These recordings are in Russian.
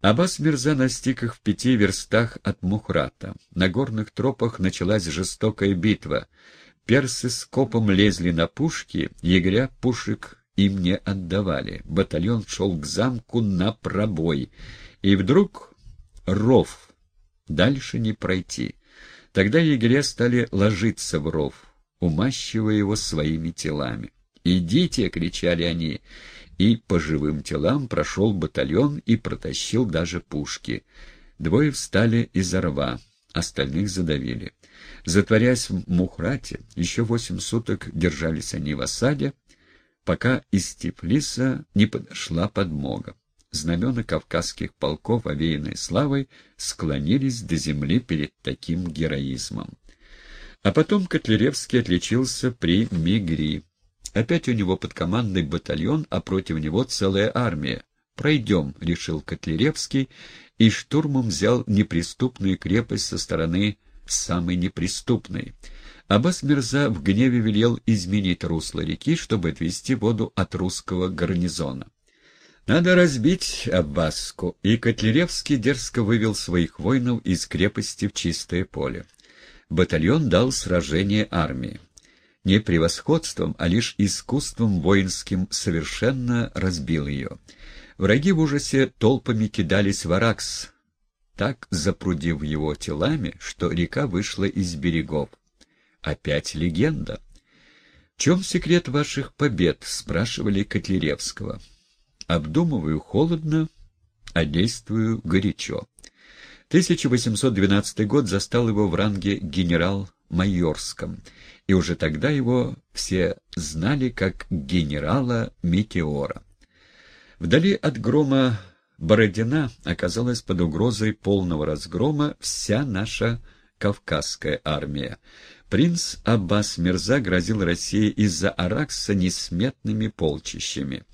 Аббас Мирза настиг их в пяти верстах от Мухрата. На горных тропах началась жестокая битва. Персы с копом лезли на пушки, егеря пушек им не отдавали. Батальон шел к замку на пробой. И вдруг ров. Дальше не пройти. Тогда егеря стали ложиться в ров, умащивая его своими телами. «Идите!» — кричали они. И по живым телам прошел батальон и протащил даже пушки. Двое встали из рва, остальных задавили. Затворясь в Мухрате, еще восемь суток держались они в осаде, пока из Тифлиса не подошла подмога. Знамена кавказских полков, овеянной славой, склонились до земли перед таким героизмом. А потом Котляревский отличился при Мигри. Опять у него подкомандный батальон, а против него целая армия. «Пройдем», — решил Котляревский, и штурмом взял неприступную крепость со стороны самой неприступной. Аббас Мирза в гневе велел изменить русло реки, чтобы отвести воду от русского гарнизона. «Надо разбить Аббаску», и Котляревский дерзко вывел своих воинов из крепости в чистое поле. Батальон дал сражение армии. Не превосходством, а лишь искусством воинским совершенно разбил ее. Враги в ужасе толпами кидались в Аракс, так запрудив его телами, что река вышла из берегов. Опять легенда. «В чем секрет ваших побед?» — спрашивали Котляревского. «Обдумываю холодно, а действую горячо». 1812 год застал его в ранге генерал-майорском, и уже тогда его все знали как генерала Метеора. Вдали от грома Бородина оказалась под угрозой полного разгрома вся наша Кавказская армия. Принц Аббас Мирза грозил России из-за Аракса несметными полчищами.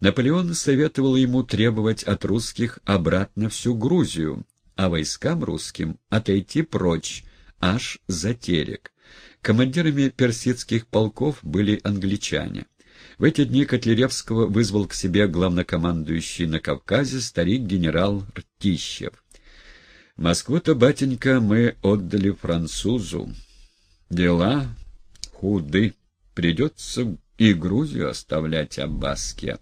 Наполеон советовал ему требовать от русских обратно всю Грузию, а войскам русским отойти прочь, аж за Терек. Командирами персидских полков были англичане. В эти дни Котляревского вызвал к себе главнокомандующий на Кавказе старик-генерал Ртищев. «Москву-то, батенька, мы отдали французу». Дела худы. Придется и Грузию оставлять Аббаске.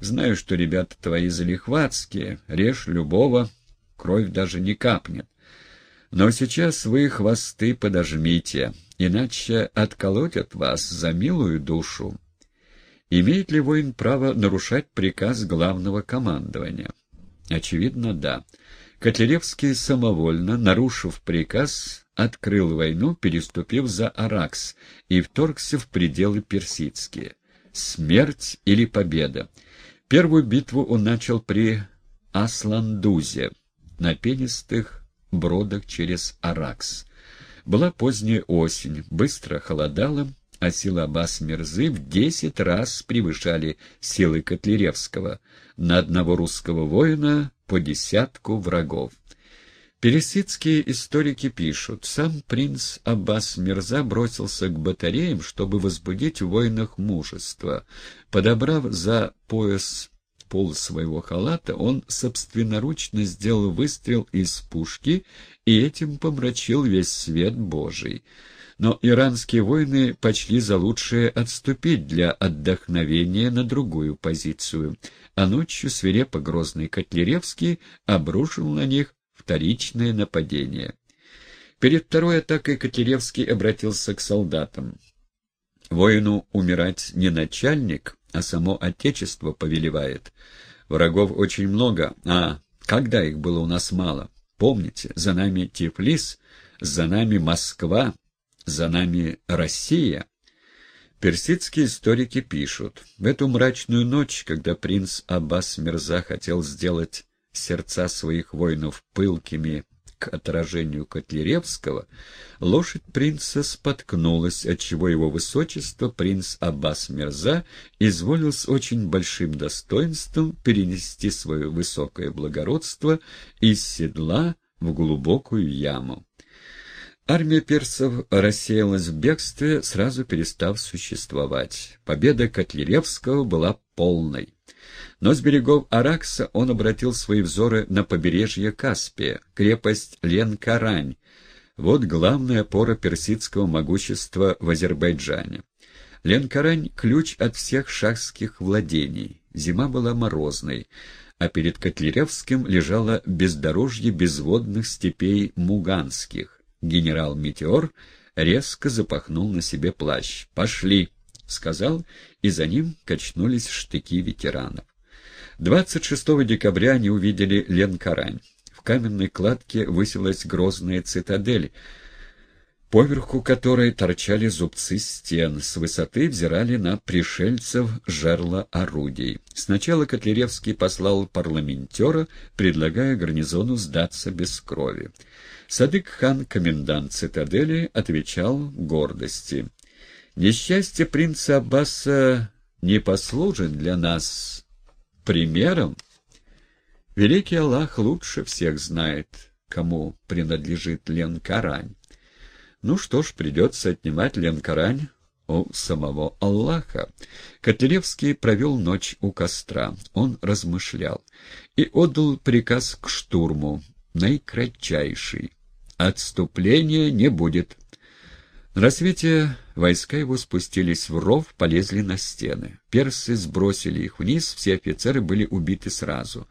Знаю, что ребята твои залихватские, режь любого, кровь даже не капнет. Но сейчас вы хвосты подожмите, иначе отколотят вас за милую душу. Имеет ли воин право нарушать приказ главного командования? Очевидно, да. Котляревский самовольно, нарушив приказ, открыл войну, переступив за Аракс, и вторгся в пределы персидские. Смерть или победа? Первую битву он начал при Асландузе, на пенистых бродах через Аракс. Была поздняя осень, быстро холодало, а силы Аббас Мирзы в десять раз превышали силы Котляревского, на одного русского воина по десятку врагов. Пересидские историки пишут, сам принц Аббас Мирза бросился к батареям, чтобы возбудить в воинах мужество. Подобрав за пояс пол своего халата, он собственноручно сделал выстрел из пушки и этим помрачил весь свет Божий. Но иранские воины почли за лучшее отступить для отдохновения на другую позицию, а ночью свирепо грозный Котляревский обрушил на них вторичное нападение. Перед второй атакой Котляревский обратился к солдатам. Воину умирать не начальник, а само Отечество повелевает. Врагов очень много, а когда их было у нас мало? Помните, за нами Тифлис, за нами Москва, за нами Россия. Персидские историки пишут, в эту мрачную ночь, когда принц Аббас Мирза хотел сделать сердца своих воинов пылкими отражению Котляревского, лошадь принца споткнулась, отчего его высочество, принц Аббас Мирза, изволил с очень большим достоинством перенести свое высокое благородство из седла в глубокую яму. Армия персов рассеялась в бегстве, сразу перестав существовать. Победа Котляревского была полной. Но с берегов Аракса он обратил свои взоры на побережье Каспия, крепость Ленкарань, вот главная опора персидского могущества в Азербайджане. Ленкарань — ключ от всех шахских владений. Зима была морозной, а перед Котляревским лежало бездорожье безводных степей Муганских. Генерал Метеор резко запахнул на себе плащ. «Пошли!» — сказал, и за ним качнулись штыки ветеранов. 26 декабря они увидели Ленкарань каменной кладке высилась грозная цитадель, поверху которой торчали зубцы стен, с высоты взирали на пришельцев жерла орудий. Сначала Котляревский послал парламентера, предлагая гарнизону сдаться без крови. Садык-хан, комендант цитадели, отвечал гордости. «Несчастье принца Аббаса не послужит для нас примером?» Великий Аллах лучше всех знает, кому принадлежит Ленкарань. Ну что ж, придется отнимать Ленкарань у самого Аллаха. Котлевский провел ночь у костра. Он размышлял и отдал приказ к штурму, наикратчайший. Отступления не будет. На рассвете войска его спустились в ров, полезли на стены. Персы сбросили их вниз, все офицеры были убиты сразу.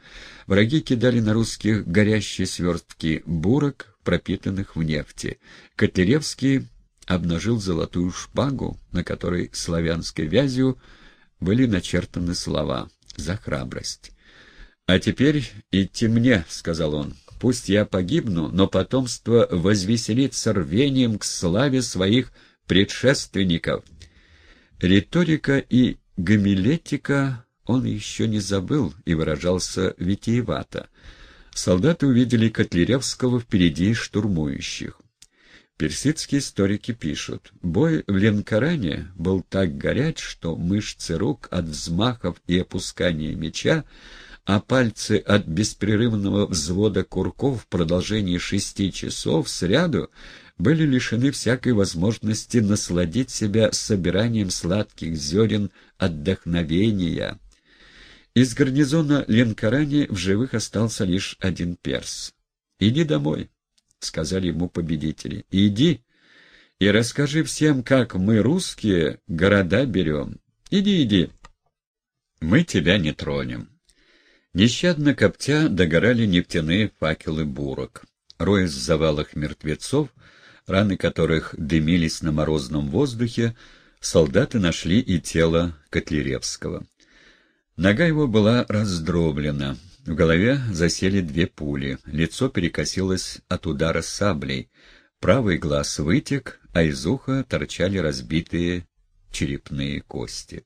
Враги кидали на русских горящие свертки бурок, пропитанных в нефти. Котляревский обнажил золотую шпагу, на которой славянской вязью были начертаны слова «За храбрость». «А теперь идти мне», — сказал он. Пусть я погибну, но потомство возвеселится рвением к славе своих предшественников. Риторика и гомилетика он еще не забыл и выражался витиевато. Солдаты увидели Котляревского впереди штурмующих. Персидские историки пишут, бой в Ленкаране был так горяч, что мышцы рук от взмахов и опускания меча а пальцы от беспрерывного взвода курков в продолжении шести часов сряду были лишены всякой возможности насладить себя собиранием сладких зерен отдохновения. Из гарнизона Ленкарани в живых остался лишь один перс. «Иди домой», — сказали ему победители. «Иди и расскажи всем, как мы, русские, города берем. Иди, иди. Мы тебя не тронем». Нещадно коптя догорали нефтяные факелы бурок. Роясь в завалах мертвецов, раны которых дымились на морозном воздухе, солдаты нашли и тело Котляревского. Нога его была раздроблена, в голове засели две пули, лицо перекосилось от удара саблей, правый глаз вытек, а из уха торчали разбитые черепные кости.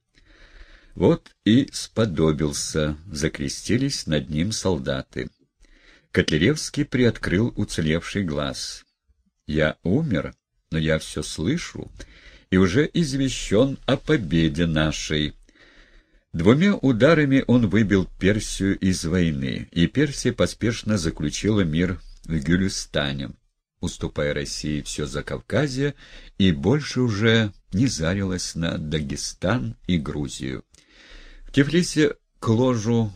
Вот и сподобился, закрестились над ним солдаты. Котляревский приоткрыл уцелевший глаз. «Я умер, но я все слышу и уже извещен о победе нашей». Двумя ударами он выбил Персию из войны, и Персия поспешно заключила мир в Гюлюстане, уступая России все Закавказье, и больше уже не зарилась на Дагестан и Грузию. В Тифлисе к ложу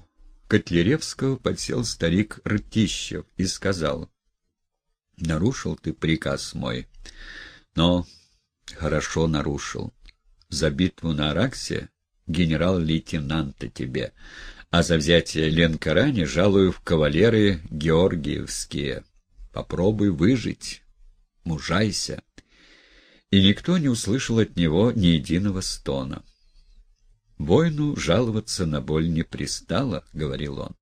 Котляревского подсел старик Ртищев и сказал, «Нарушил ты приказ мой, но хорошо нарушил. За битву на Араксе генерал-лейтенанта тебе, а за взятие Ленкарани жалую в кавалеры Георгиевские. Попробуй выжить, мужайся». И никто не услышал от него ни единого стона. Воину жаловаться на боль не пристало, — говорил он.